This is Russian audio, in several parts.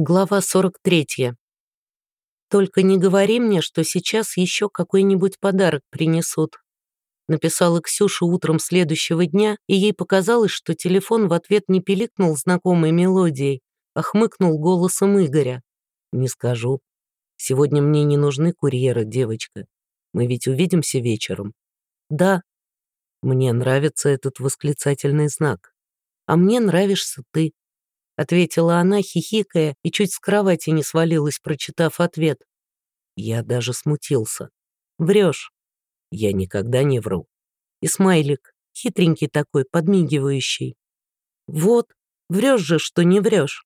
Глава 43. «Только не говори мне, что сейчас еще какой-нибудь подарок принесут». Написала Ксюша утром следующего дня, и ей показалось, что телефон в ответ не пиликнул знакомой мелодией, а хмыкнул голосом Игоря. «Не скажу. Сегодня мне не нужны курьеры, девочка. Мы ведь увидимся вечером». «Да». «Мне нравится этот восклицательный знак. А мне нравишься ты», ответила она, хихикая, и чуть с кровати не свалилась, прочитав ответ. Я даже смутился. Врешь. Я никогда не вру. И смайлик, хитренький такой, подмигивающий. Вот, врешь же, что не врешь.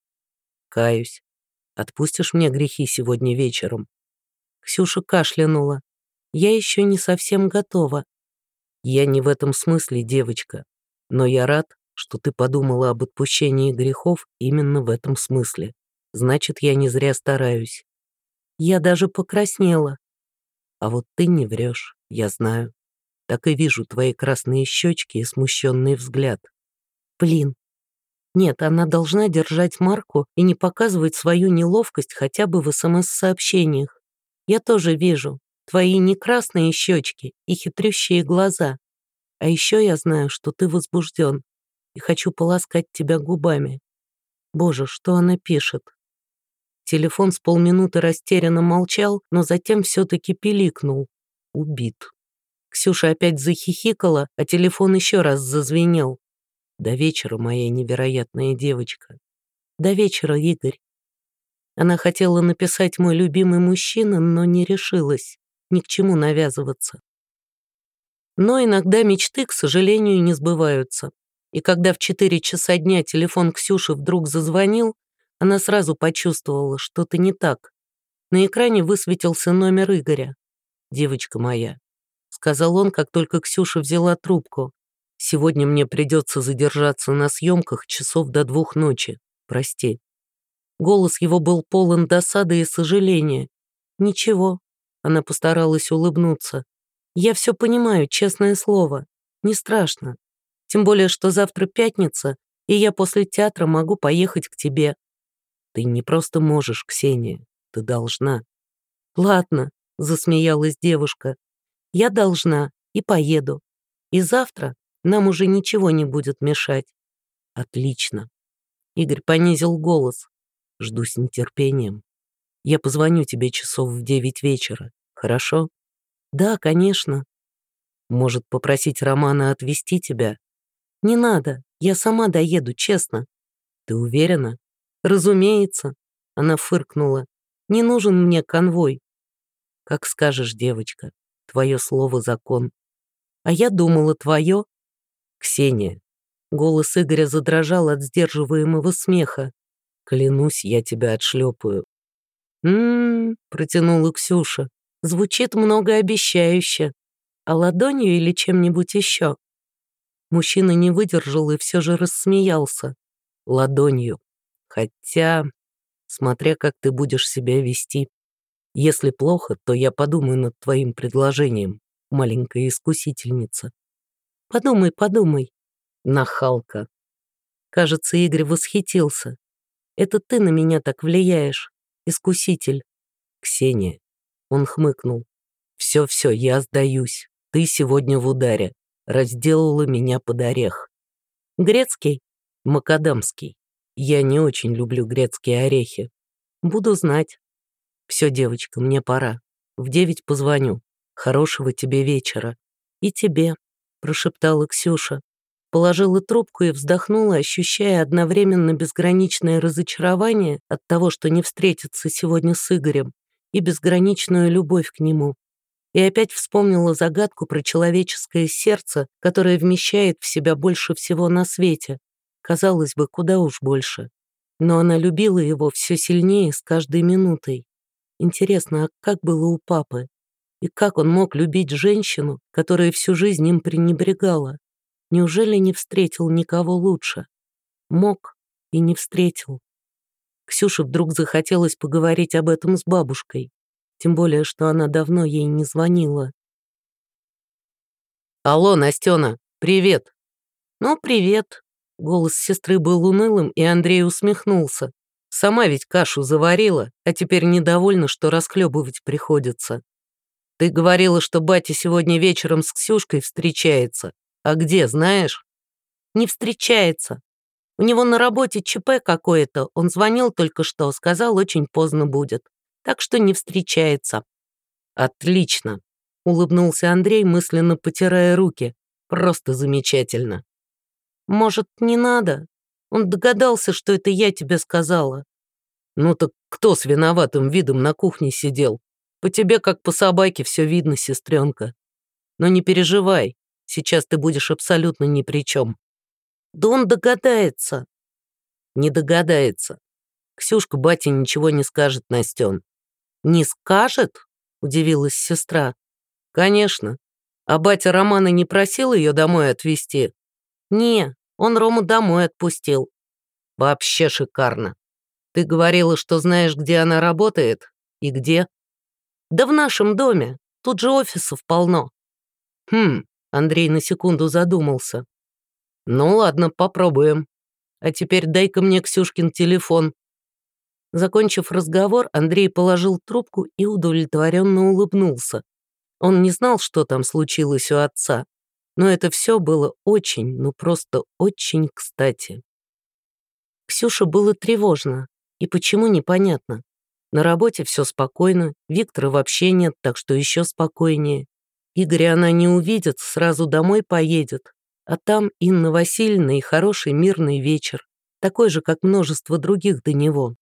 Каюсь. Отпустишь мне грехи сегодня вечером? Ксюша кашлянула. Я еще не совсем готова. Я не в этом смысле, девочка. Но я рад, что ты подумала об отпущении грехов именно в этом смысле. Значит, я не зря стараюсь. Я даже покраснела. А вот ты не врешь, я знаю. Так и вижу твои красные щечки и смущенный взгляд. Блин. Нет, она должна держать марку и не показывать свою неловкость хотя бы в СМС-сообщениях. Я тоже вижу. Твои не красные щечки и хитрющие глаза. А еще я знаю, что ты возбужден и хочу поласкать тебя губами. Боже, что она пишет? Телефон с полминуты растерянно молчал, но затем все-таки пиликнул. Убит. Ксюша опять захихикала, а телефон еще раз зазвенел. До вечера, моя невероятная девочка. До вечера, Игорь. Она хотела написать «мой любимый мужчина», но не решилась ни к чему навязываться. Но иногда мечты, к сожалению, не сбываются и когда в 4 часа дня телефон Ксюши вдруг зазвонил, она сразу почувствовала, что-то не так. На экране высветился номер Игоря. «Девочка моя», — сказал он, как только Ксюша взяла трубку. «Сегодня мне придется задержаться на съемках часов до двух ночи. Прости». Голос его был полон досады и сожаления. «Ничего», — она постаралась улыбнуться. «Я все понимаю, честное слово. Не страшно. Тем более, что завтра пятница, и я после театра могу поехать к тебе. Ты не просто можешь, Ксения, ты должна. Ладно, засмеялась девушка. Я должна и поеду. И завтра нам уже ничего не будет мешать. Отлично. Игорь понизил голос. Жду с нетерпением. Я позвоню тебе часов в девять вечера. Хорошо? Да, конечно. Может, попросить Романа отвезти тебя? «Не надо, я сама доеду, честно». «Ты уверена?» «Разумеется», — она фыркнула. «Не нужен мне конвой». «Как скажешь, девочка, твое слово закон». «А я думала, твое...» «Ксения». Голос Игоря задрожал от сдерживаемого смеха. «Клянусь, я тебя отшлепаю». «М-м-м», протянула Ксюша. «Звучит многообещающе. А ладонью или чем-нибудь еще?» Мужчина не выдержал и все же рассмеялся. Ладонью. Хотя, смотря как ты будешь себя вести. Если плохо, то я подумаю над твоим предложением, маленькая искусительница. Подумай, подумай. Нахалка. Кажется, Игорь восхитился. Это ты на меня так влияешь, искуситель. Ксения. Он хмыкнул. Все-все, я сдаюсь. Ты сегодня в ударе разделала меня под орех. Грецкий? Макадамский. Я не очень люблю грецкие орехи. Буду знать. Все, девочка, мне пора. В девять позвоню. Хорошего тебе вечера. И тебе, прошептала Ксюша. Положила трубку и вздохнула, ощущая одновременно безграничное разочарование от того, что не встретится сегодня с Игорем, и безграничную любовь к нему и опять вспомнила загадку про человеческое сердце, которое вмещает в себя больше всего на свете. Казалось бы, куда уж больше. Но она любила его все сильнее с каждой минутой. Интересно, а как было у папы? И как он мог любить женщину, которая всю жизнь им пренебрегала? Неужели не встретил никого лучше? Мог и не встретил. Ксюше вдруг захотелось поговорить об этом с бабушкой тем более, что она давно ей не звонила. «Алло, Настена, привет!» «Ну, привет!» Голос сестры был унылым, и Андрей усмехнулся. Сама ведь кашу заварила, а теперь недовольна, что расхлебывать приходится. Ты говорила, что батя сегодня вечером с Ксюшкой встречается. А где, знаешь? Не встречается. У него на работе ЧП какое-то, он звонил только что, сказал, очень поздно будет. Так что не встречается. Отлично, улыбнулся Андрей, мысленно потирая руки. Просто замечательно. Может, не надо? Он догадался, что это я тебе сказала. Ну так кто с виноватым видом на кухне сидел? По тебе, как по собаке, все видно, сестренка. Но не переживай, сейчас ты будешь абсолютно ни при чем. Да он догадается. Не догадается. Ксюшка бате ничего не скажет, Настен. Не скажет? Удивилась сестра. Конечно. А батя Романа не просил ее домой отвезти? Не, он Рому домой отпустил. Вообще шикарно. Ты говорила, что знаешь, где она работает? И где? Да в нашем доме. Тут же офисов полно. Хм, Андрей на секунду задумался. Ну ладно, попробуем. А теперь дай-ка мне Ксюшкин телефон. Закончив разговор, Андрей положил трубку и удовлетворенно улыбнулся. Он не знал, что там случилось у отца, но это все было очень, ну просто очень кстати. Ксюше было тревожно, и почему непонятно. На работе все спокойно, Виктора вообще нет, так что еще спокойнее. Игоря она не увидит, сразу домой поедет. А там Инна Васильевна и хороший мирный вечер, такой же, как множество других до него.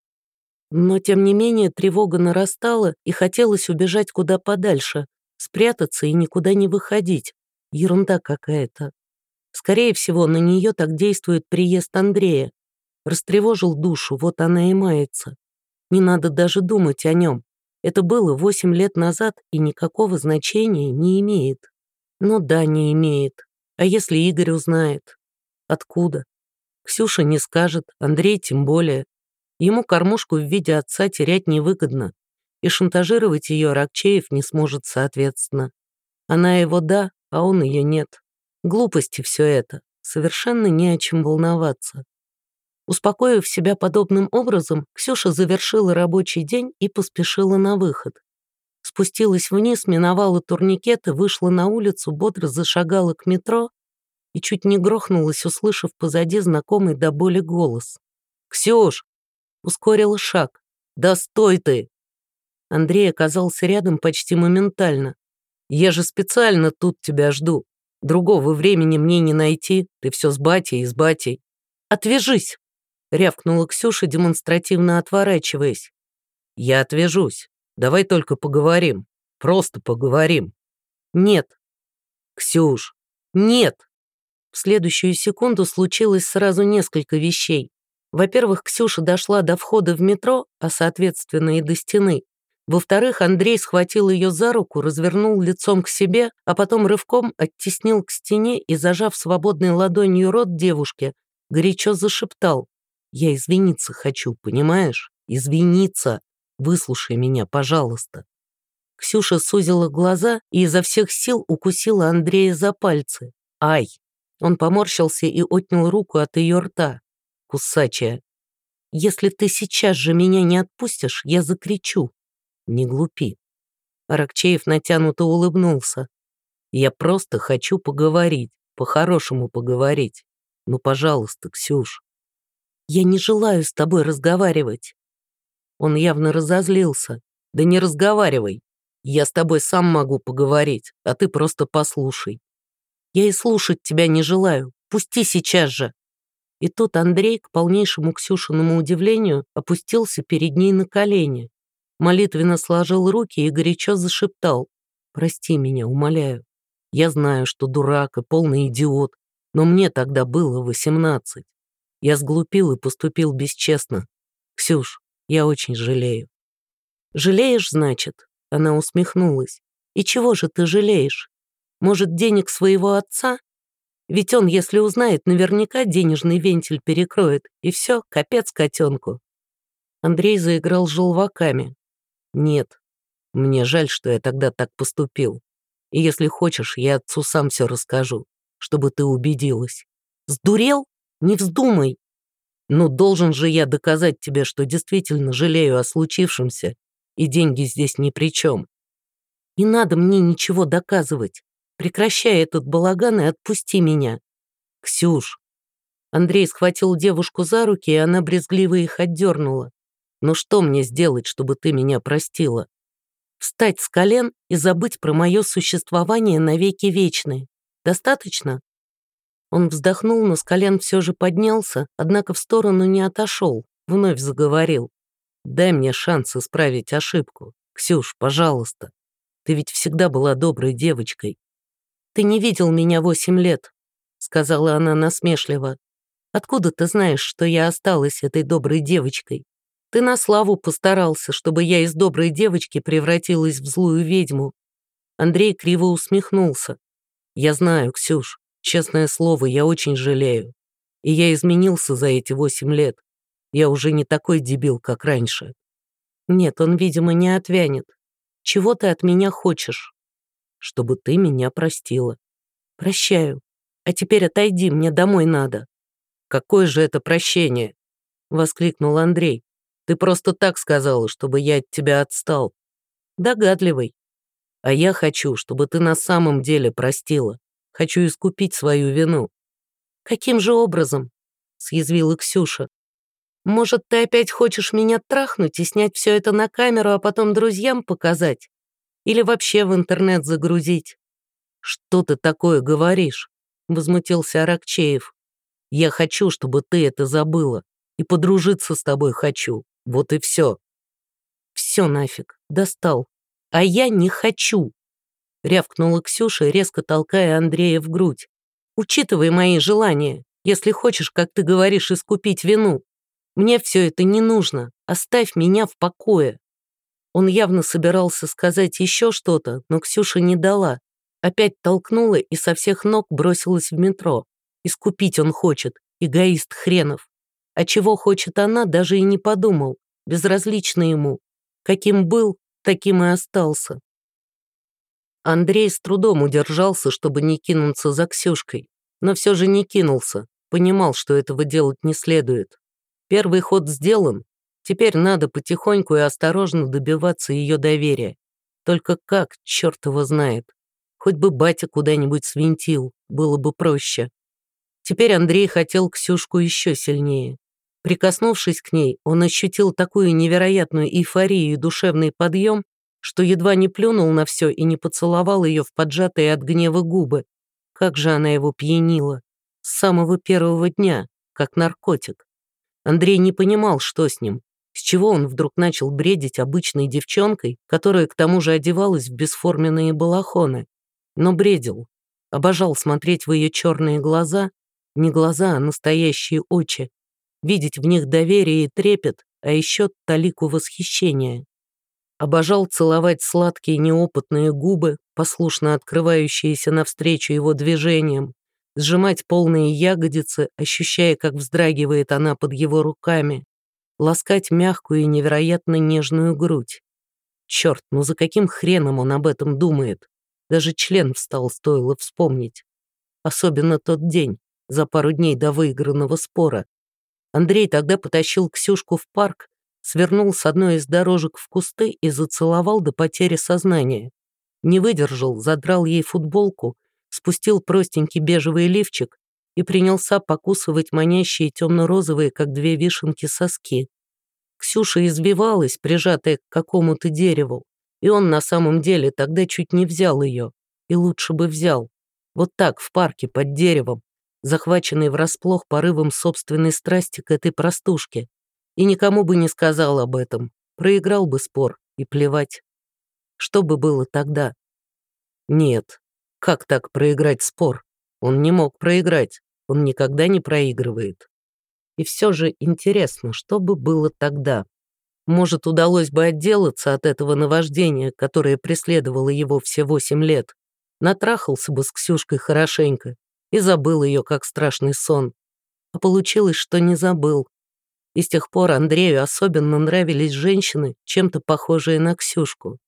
Но, тем не менее, тревога нарастала, и хотелось убежать куда подальше, спрятаться и никуда не выходить. Ерунда какая-то. Скорее всего, на нее так действует приезд Андрея. Растревожил душу, вот она и мается. Не надо даже думать о нем. Это было восемь лет назад и никакого значения не имеет. Ну да, не имеет. А если Игорь узнает? Откуда? Ксюша не скажет, Андрей тем более. Ему кормушку в виде отца терять невыгодно, и шантажировать ее Рокчеев не сможет соответственно. Она его да, а он ее нет. Глупости все это. Совершенно не о чем волноваться. Успокоив себя подобным образом, Ксюша завершила рабочий день и поспешила на выход. Спустилась вниз, миновала турникеты, вышла на улицу, бодро зашагала к метро и чуть не грохнулась, услышав позади знакомый до боли голос. «Ксюш!» Ускорила шаг. «Да стой ты!» Андрей оказался рядом почти моментально. «Я же специально тут тебя жду. Другого времени мне не найти. Ты все с батей и с батей». «Отвяжись!» рявкнула Ксюша, демонстративно отворачиваясь. «Я отвяжусь. Давай только поговорим. Просто поговорим». «Нет». «Ксюш». «Нет». В следующую секунду случилось сразу несколько вещей. Во-первых, Ксюша дошла до входа в метро, а соответственно и до стены. Во-вторых, Андрей схватил ее за руку, развернул лицом к себе, а потом рывком оттеснил к стене и, зажав свободной ладонью рот девушки, горячо зашептал. Я извиниться хочу, понимаешь? Извиниться. Выслушай меня, пожалуйста». Ксюша сузила глаза и изо всех сил укусила Андрея за пальцы. «Ай!» Он поморщился и отнял руку от ее рта. «Кусачая!» «Если ты сейчас же меня не отпустишь, я закричу!» «Не глупи!» Аракчеев натянуто улыбнулся. «Я просто хочу поговорить, по-хорошему поговорить. Ну, пожалуйста, Ксюш, я не желаю с тобой разговаривать». Он явно разозлился. «Да не разговаривай. Я с тобой сам могу поговорить, а ты просто послушай. Я и слушать тебя не желаю. Пусти сейчас же». И тут Андрей, к полнейшему Ксюшиному удивлению, опустился перед ней на колени. Молитвенно сложил руки и горячо зашептал. «Прости меня, умоляю. Я знаю, что дурак и полный идиот, но мне тогда было восемнадцать. Я сглупил и поступил бесчестно. Ксюш, я очень жалею». «Жалеешь, значит?» Она усмехнулась. «И чего же ты жалеешь? Может, денег своего отца? Ведь он, если узнает, наверняка денежный вентиль перекроет, и все, капец котенку». Андрей заиграл желваками. «Нет, мне жаль, что я тогда так поступил. И если хочешь, я отцу сам все расскажу, чтобы ты убедилась». «Сдурел?» Не вздумай. Ну, должен же я доказать тебе, что действительно жалею о случившемся, и деньги здесь ни при чем. Не надо мне ничего доказывать. Прекращай этот балаган и отпусти меня. Ксюш. Андрей схватил девушку за руки, и она брезгливо их отдернула. Ну что мне сделать, чтобы ты меня простила? Встать с колен и забыть про мое существование навеки вечные. Достаточно? Он вздохнул, но с колен все же поднялся, однако в сторону не отошел, вновь заговорил. «Дай мне шанс исправить ошибку. Ксюш, пожалуйста. Ты ведь всегда была доброй девочкой». «Ты не видел меня восемь лет», — сказала она насмешливо. «Откуда ты знаешь, что я осталась этой доброй девочкой? Ты на славу постарался, чтобы я из доброй девочки превратилась в злую ведьму». Андрей криво усмехнулся. «Я знаю, Ксюш, честное слово, я очень жалею. И я изменился за эти восемь лет. Я уже не такой дебил, как раньше». «Нет, он, видимо, не отвянет. Чего ты от меня хочешь?» «Чтобы ты меня простила». «Прощаю. А теперь отойди, мне домой надо». «Какое же это прощение?» — воскликнул Андрей. Ты просто так сказала, чтобы я от тебя отстал. Догадливый. А я хочу, чтобы ты на самом деле простила. Хочу искупить свою вину. Каким же образом? Съязвила Ксюша. Может, ты опять хочешь меня трахнуть и снять все это на камеру, а потом друзьям показать? Или вообще в интернет загрузить? Что ты такое говоришь? Возмутился Аракчеев. Я хочу, чтобы ты это забыла. И подружиться с тобой хочу. Вот и все. Все нафиг, достал. А я не хочу. Рявкнула Ксюша, резко толкая Андрея в грудь. Учитывай мои желания, если хочешь, как ты говоришь, искупить вину. Мне все это не нужно. Оставь меня в покое. Он явно собирался сказать еще что-то, но Ксюша не дала. Опять толкнула и со всех ног бросилась в метро. Искупить он хочет, эгоист хренов. А чего хочет она, даже и не подумал. Безразлично ему. Каким был, таким и остался. Андрей с трудом удержался, чтобы не кинуться за Ксюшкой. Но все же не кинулся. Понимал, что этого делать не следует. Первый ход сделан. Теперь надо потихоньку и осторожно добиваться ее доверия. Только как, черт его знает. Хоть бы батя куда-нибудь свинтил, было бы проще. Теперь Андрей хотел Ксюшку еще сильнее. Прикоснувшись к ней, он ощутил такую невероятную эйфорию и душевный подъем, что едва не плюнул на все и не поцеловал ее в поджатые от гнева губы. Как же она его пьянила. С самого первого дня, как наркотик. Андрей не понимал, что с ним. С чего он вдруг начал бредить обычной девчонкой, которая к тому же одевалась в бесформенные балахоны. Но бредил. Обожал смотреть в ее черные глаза, не глаза, а настоящие очи, видеть в них доверие и трепет, а еще талику восхищения. Обожал целовать сладкие неопытные губы, послушно открывающиеся навстречу его движениям, сжимать полные ягодицы, ощущая, как вздрагивает она под его руками, ласкать мягкую и невероятно нежную грудь. Черт, ну за каким хреном он об этом думает? Даже член встал, стоило вспомнить. Особенно тот день, за пару дней до выигранного спора. Андрей тогда потащил Ксюшку в парк, свернул с одной из дорожек в кусты и зацеловал до потери сознания. Не выдержал, задрал ей футболку, спустил простенький бежевый лифчик и принялся покусывать манящие темно-розовые, как две вишенки, соски. Ксюша избивалась, прижатая к какому-то дереву, и он на самом деле тогда чуть не взял ее, и лучше бы взял. Вот так, в парке, под деревом, захваченный врасплох порывом собственной страсти к этой простушке. И никому бы не сказал об этом, проиграл бы спор, и плевать. Что бы было тогда? Нет, как так проиграть спор? Он не мог проиграть, он никогда не проигрывает. И все же интересно, что бы было тогда? Может, удалось бы отделаться от этого наваждения, которое преследовало его все восемь лет. Натрахался бы с Ксюшкой хорошенько, и забыл ее, как страшный сон. А получилось, что не забыл. И с тех пор Андрею особенно нравились женщины, чем-то похожие на Ксюшку.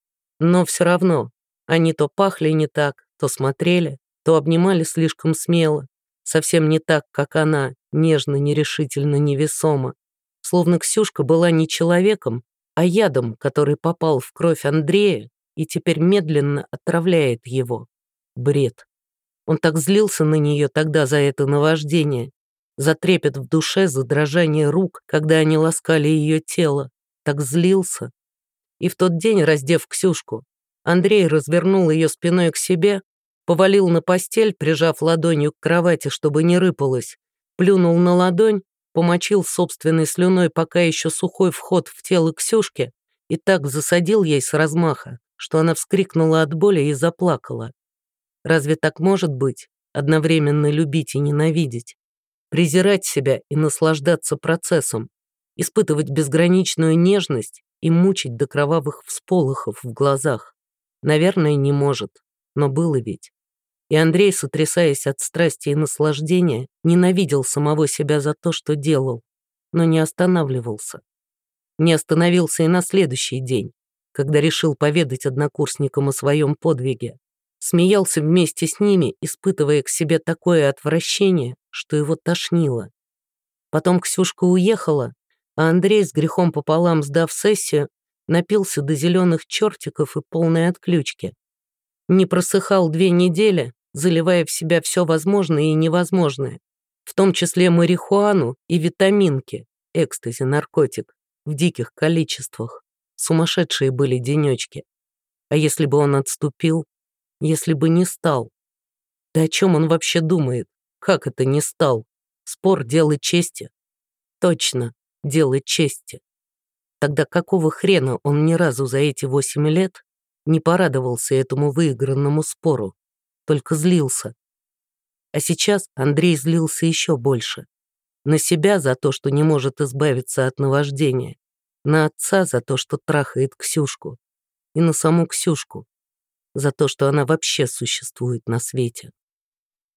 Но все равно, они то пахли не так, то смотрели, то обнимали слишком смело, совсем не так, как она, нежно, нерешительно, невесомо. Словно Ксюшка была не человеком, а ядом, который попал в кровь Андрея и теперь медленно отравляет его. Бред. Он так злился на нее тогда за это наваждение, за трепет в душе, за дрожание рук, когда они ласкали ее тело. Так злился. И в тот день, раздев Ксюшку, Андрей развернул ее спиной к себе, повалил на постель, прижав ладонью к кровати, чтобы не рыпалась, плюнул на ладонь, помочил собственной слюной пока еще сухой вход в тело Ксюшки и так засадил ей с размаха, что она вскрикнула от боли и заплакала. Разве так может быть, одновременно любить и ненавидеть? Презирать себя и наслаждаться процессом, испытывать безграничную нежность и мучить до кровавых всполохов в глазах? Наверное, не может, но было ведь. И Андрей, сотрясаясь от страсти и наслаждения, ненавидел самого себя за то, что делал, но не останавливался. Не остановился и на следующий день, когда решил поведать однокурсникам о своем подвиге смеялся вместе с ними, испытывая к себе такое отвращение, что его тошнило. Потом Ксюшка уехала, а Андрей, с грехом пополам сдав сессию, напился до зеленых чертиков и полной отключки. Не просыхал две недели, заливая в себя все возможное и невозможное, в том числе марихуану и витаминки, экстази, наркотик, в диких количествах. Сумасшедшие были денечки. А если бы он отступил, если бы не стал. Да о чем он вообще думает? Как это не стал? Спор дело чести. Точно, дело чести. Тогда какого хрена он ни разу за эти восемь лет не порадовался этому выигранному спору, только злился. А сейчас Андрей злился еще больше. На себя за то, что не может избавиться от наваждения, на отца за то, что трахает Ксюшку, и на саму Ксюшку, за то, что она вообще существует на свете.